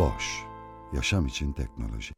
Boş, yaşam için teknoloji.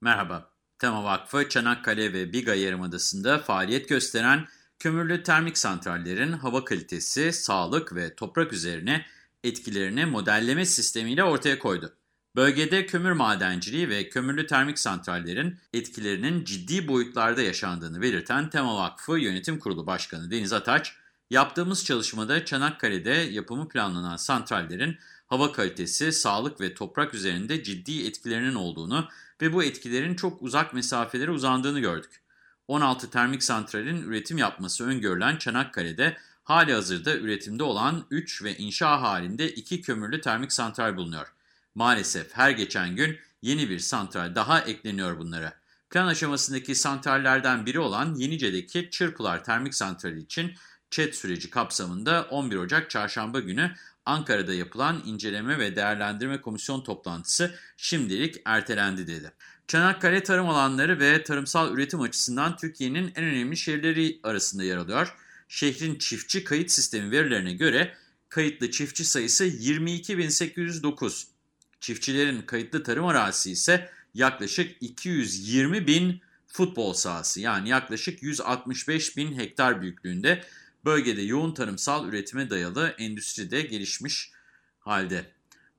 Merhaba, Tema Vakfı Çanakkale ve Biga Yarımadası'nda faaliyet gösteren kömürlü termik santrallerin hava kalitesi, sağlık ve toprak üzerine etkilerini modelleme sistemiyle ortaya koydu. Bölgede kömür madenciliği ve kömürlü termik santrallerin etkilerinin ciddi boyutlarda yaşandığını belirten Tema Vakfı Yönetim Kurulu Başkanı Deniz Ataç, yaptığımız çalışmada Çanakkale'de yapımı planlanan santrallerin hava kalitesi, sağlık ve toprak üzerinde ciddi etkilerinin olduğunu ve bu etkilerin çok uzak mesafelere uzandığını gördük. 16 termik santralin üretim yapması öngörülen Çanakkale'de hali hazırda üretimde olan 3 ve inşa halinde 2 kömürlü termik santral bulunuyor. Maalesef her geçen gün yeni bir santral daha ekleniyor bunlara. Plan aşamasındaki santrallerden biri olan Yenice'deki Çırpılar Termik Santrali için ÇED süreci kapsamında 11 Ocak Çarşamba günü Ankara'da yapılan inceleme ve değerlendirme komisyon toplantısı şimdilik ertelendi dedi. Çanakkale tarım alanları ve tarımsal üretim açısından Türkiye'nin en önemli şehirleri arasında yer alıyor. Şehrin çiftçi kayıt sistemi verilerine göre kayıtlı çiftçi sayısı 22.809. Çiftçilerin kayıtlı tarım arazisi ise yaklaşık 220 bin futbol sahası yani yaklaşık 165 bin hektar büyüklüğünde bölgede yoğun tarımsal üretime dayalı endüstride gelişmiş halde.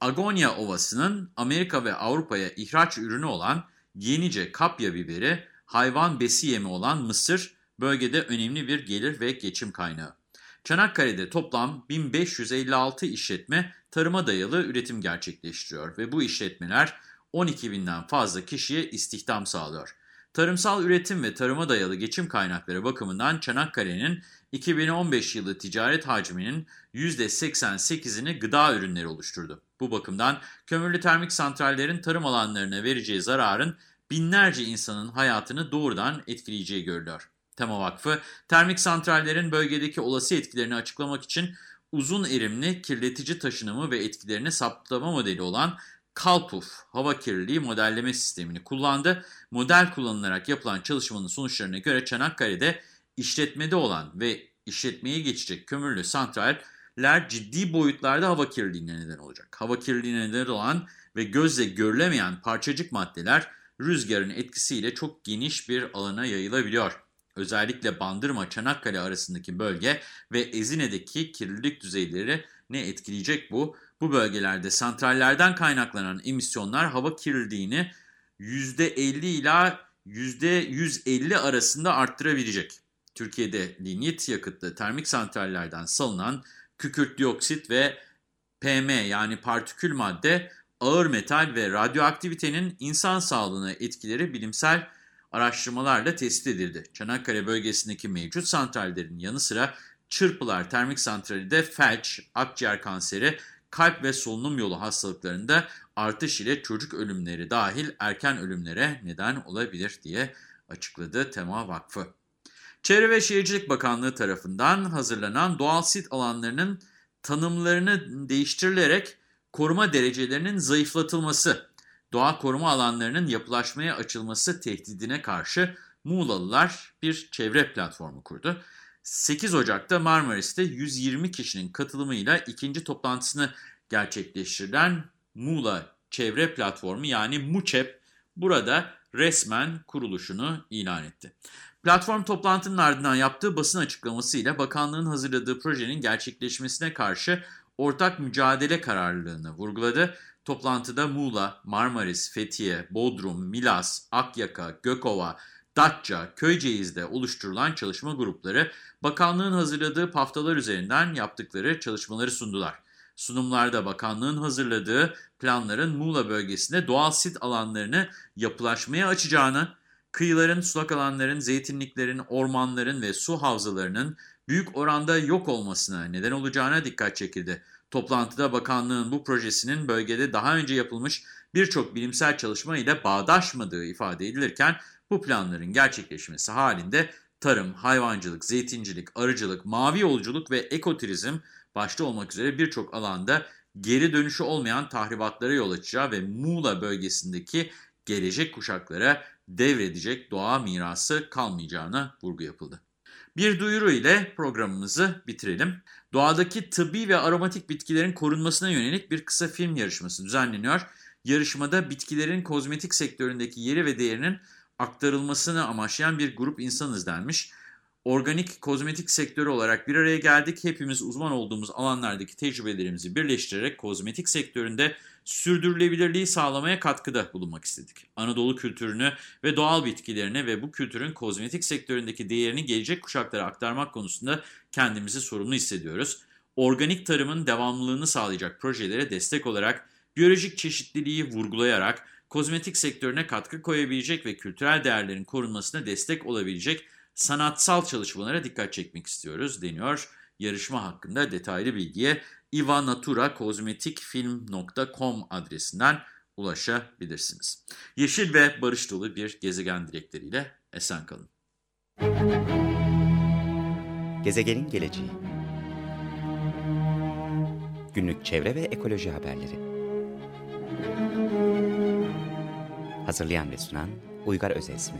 Agonya Ovası'nın Amerika ve Avrupa'ya ihraç ürünü olan yenice kapya biberi, hayvan besi yemi olan mısır bölgede önemli bir gelir ve geçim kaynağı. Çanakkale'de toplam 1556 işletme tarıma dayalı üretim gerçekleştiriyor ve bu işletmeler 12 binden fazla kişiye istihdam sağlıyor. Tarımsal üretim ve tarıma dayalı geçim kaynakları bakımından Çanakkale'nin 2015 yılı ticaret hacminin %88'ini gıda ürünleri oluşturdu. Bu bakımdan kömürlü termik santrallerin tarım alanlarına vereceği zararın binlerce insanın hayatını doğrudan etkileyeceği görülüyor. Tema Vakfı, termik santrallerin bölgedeki olası etkilerini açıklamak için uzun erimli kirletici taşınımı ve etkilerini saptama modeli olan Kalpuf hava kirliliği modelleme sistemini kullandı. Model kullanılarak yapılan çalışmanın sonuçlarına göre Çanakkale'de işletmede olan ve işletmeye geçecek kömürlü santraller ciddi boyutlarda hava kirliliğine neden olacak. Hava kirliliğine neden olan ve gözle görülemeyen parçacık maddeler rüzgarın etkisiyle çok geniş bir alana yayılabiliyor. Özellikle Bandırma, Çanakkale arasındaki bölge ve Ezine'deki kirlilik düzeyleri ne etkileyecek bu? Bu bölgelerde santrallerden kaynaklanan emisyonlar hava kirliliğini %50 ila %150 arasında arttırabilecek. Türkiye'de linyit yakıtlı termik santrallerden salınan kükürt dioksit ve PM yani partikül madde, ağır metal ve radyoaktivitenin insan sağlığına etkileri bilimsel araştırmalarla tespit edildi. Çanakkale bölgesindeki mevcut santrallerin yanı sıra Çırpılar Termik Santrali de felç, akciğer kanseri, kalp ve solunum yolu hastalıklarında artış ile çocuk ölümleri dahil erken ölümlere neden olabilir diye açıkladı Tema Vakfı. Çevre ve Şehircilik Bakanlığı tarafından hazırlanan doğal sit alanlarının tanımlarını değiştirilerek koruma derecelerinin zayıflatılması, doğa koruma alanlarının yapılaşmaya açılması tehdidine karşı Muğlalılar bir çevre platformu kurdu. 8 Ocak'ta Marmaris'te 120 kişinin katılımıyla ikinci toplantısını gerçekleştirilen Muğla Çevre Platformu yani MUÇEP burada resmen kuruluşunu ilan etti. Platform toplantının ardından yaptığı basın açıklamasıyla bakanlığın hazırladığı projenin gerçekleşmesine karşı ortak mücadele kararlılığını vurguladı. Toplantıda Muğla, Marmaris, Fethiye, Bodrum, Milas, Akyaka, Gökova, Datça, Köyceğiz'de oluşturulan çalışma grupları bakanlığın hazırladığı paftalar üzerinden yaptıkları çalışmaları sundular. Sunumlarda bakanlığın hazırladığı planların Muğla bölgesinde doğal sit alanlarını yapılaşmaya açacağını, kıyıların, sulak alanların, zeytinliklerin, ormanların ve su havzalarının büyük oranda yok olmasına neden olacağına dikkat çekildi. Toplantıda bakanlığın bu projesinin bölgede daha önce yapılmış birçok bilimsel çalışma ile bağdaşmadığı ifade edilirken bu planların gerçekleşmesi halinde tarım, hayvancılık, zeytincilik, arıcılık, mavi yolculuk ve ekoturizm başta olmak üzere birçok alanda geri dönüşü olmayan tahribatlara yol açacağı ve Muğla bölgesindeki gelecek kuşaklara devredecek doğa mirası kalmayacağına vurgu yapıldı. Bir duyuru ile programımızı bitirelim. Doğadaki tıbbi ve aromatik bitkilerin korunmasına yönelik bir kısa film yarışması düzenleniyor. Yarışmada bitkilerin kozmetik sektöründeki yeri ve değerinin aktarılmasını amaçlayan bir grup insanız denmiş. Organik kozmetik sektörü olarak bir araya geldik. Hepimiz uzman olduğumuz alanlardaki tecrübelerimizi birleştirerek kozmetik sektöründe sürdürülebilirliği sağlamaya katkıda bulunmak istedik. Anadolu kültürünü ve doğal bitkilerini ve bu kültürün kozmetik sektöründeki değerini gelecek kuşaklara aktarmak konusunda kendimizi sorumlu hissediyoruz. Organik tarımın devamlılığını sağlayacak projelere destek olarak, biyolojik çeşitliliği vurgulayarak, kozmetik sektörüne katkı koyabilecek ve kültürel değerlerin korunmasına destek olabilecek sanatsal çalışmalara dikkat çekmek istiyoruz deniyor. Yarışma hakkında detaylı bilgiye ivanaturakozmetikfilm.com adresinden ulaşabilirsiniz. Yeşil ve barış dolu bir gezegen dilekleriyle esen kalın. Gezegenin geleceği Günlük çevre ve ekoloji haberleri Hazırlayan ve sunan Uygar Özesmi